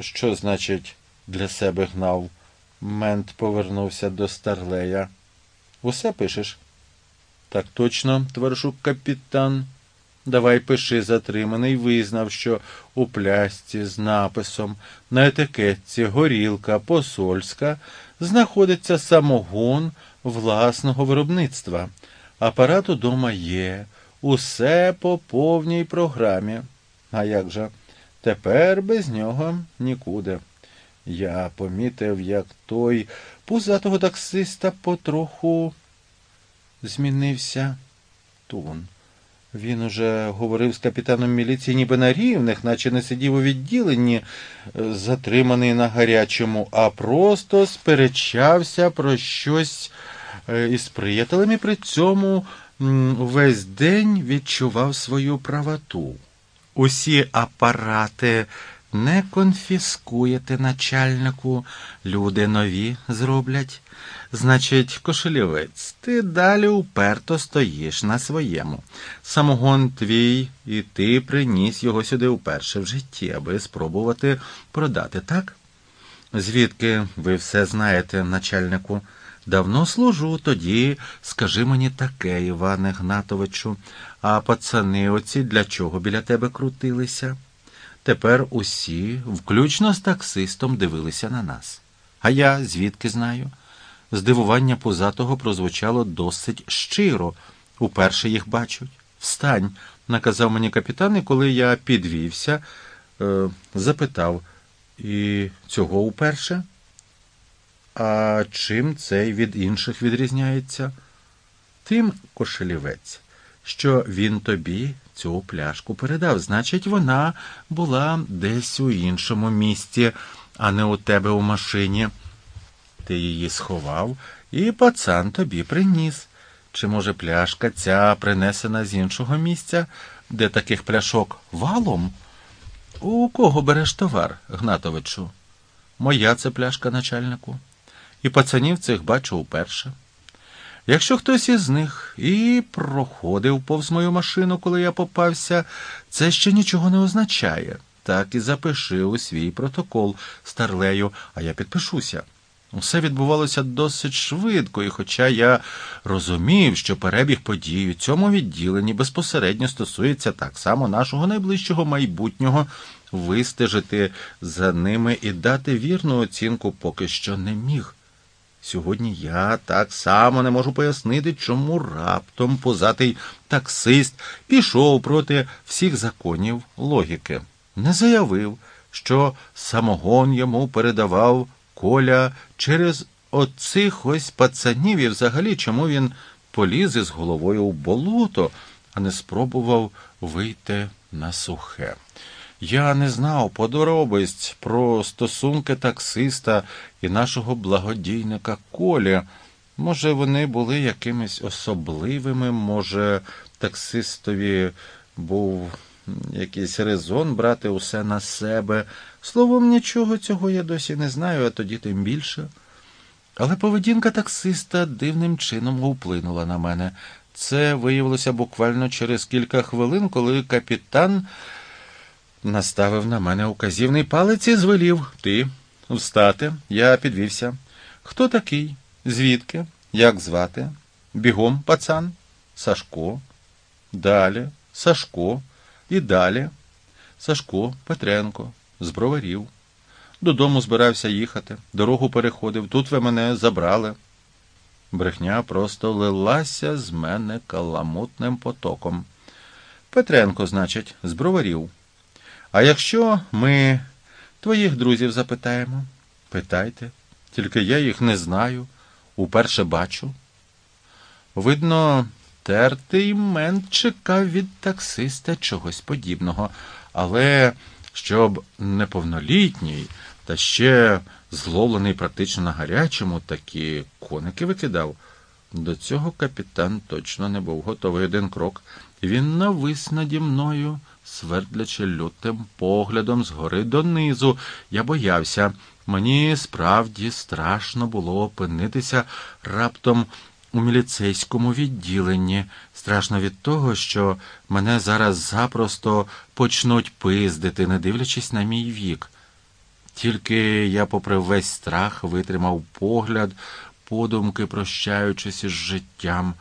Що значить для себе гнав? Мент повернувся до старлея. Усе пишеш? Так точно, товаришу капітан. Давай пиши затриманий, визнав, що у плясці з написом на етикетці горілка посольська знаходиться самогон власного виробництва. Апарат удома є, усе по повній програмі. А як же? Тепер без нього нікуди. Я помітив, як той пузатого таксиста потроху змінився тон. Він уже говорив з капітаном міліції ніби на рівних, наче не сидів у відділенні, затриманий на гарячому, а просто сперечався про щось е, із приятелями, при цьому весь день відчував свою правоту. Усі апарати не конфіскуєте начальнику, люди нові зроблять. Значить, кошелівець, ти далі уперто стоїш на своєму. Самогон твій, і ти приніс його сюди вперше в житті, аби спробувати продати, так? Звідки ви все знаєте, начальнику? Давно служу, тоді скажи мені таке, Іване Гнатовичу, а пацани оці для чого біля тебе крутилися? Тепер усі, включно з таксистом, дивилися на нас. А я звідки знаю? Здивування позатого прозвучало досить щиро. Уперше їх бачать. Встань, наказав мені капітан, і коли я підвівся, е, запитав, і цього уперше? А чим цей від інших відрізняється? Тим, кошелівець, що він тобі цю пляшку передав. Значить, вона була десь у іншому місці, а не у тебе у машині. Ти її сховав, і пацан тобі приніс. Чи, може, пляшка ця принесена з іншого місця, де таких пляшок валом? У кого береш товар, Гнатовичу? Моя це пляшка начальнику. І пацанів цих бачу вперше. Якщо хтось із них і проходив повз мою машину, коли я попався, це ще нічого не означає. Так і запиши у свій протокол старлею, а я підпишуся. Усе відбувалося досить швидко, і хоча я розумів, що перебіг подій у цьому відділенні безпосередньо стосується так само нашого найближчого майбутнього, вистежити за ними і дати вірну оцінку поки що не міг. Сьогодні я так само не можу пояснити, чому раптом позатий таксист пішов проти всіх законів логіки. Не заявив, що самогон йому передавав коля через оцих ось пацанів і взагалі чому він поліз із головою в болото, а не спробував вийти на сухе. Я не знав подробиць про стосунки таксиста і нашого благодійника Колі. Може, вони були якимись особливими, може, таксистові був якийсь резон брати усе на себе. Словом, нічого цього я досі не знаю, а тоді тим більше. Але поведінка таксиста дивним чином вплинула на мене. Це виявилося буквально через кілька хвилин, коли капітан наставив на мене указівний палець і звелів Ти встати, я підвівся. Хто такий? Звідки? Як звати? Бігом, пацан? Сашко. Далі, Сашко. І далі. Сашко, Петренко, з броварів. Додому збирався їхати, дорогу переходив. Тут ви мене забрали. Брехня просто лилася з мене каламутним потоком. Петренко, значить, з броварів. А якщо ми твоїх друзів запитаємо, питайте, тільки я їх не знаю, уперше бачу. Видно, тертий мент чекав від таксиста чогось подібного, але щоб неповнолітній та ще зловлений практично на гарячому, такі коники викидав. До цього капітан точно не був готовий один крок. Він навис наді мною свердлячи лютим поглядом згори донизу. Я боявся. Мені справді страшно було опинитися раптом у міліцейському відділенні. Страшно від того, що мене зараз запросто почнуть пиздити, не дивлячись на мій вік. Тільки я, попри весь страх, витримав погляд, подумки прощаючись із життям,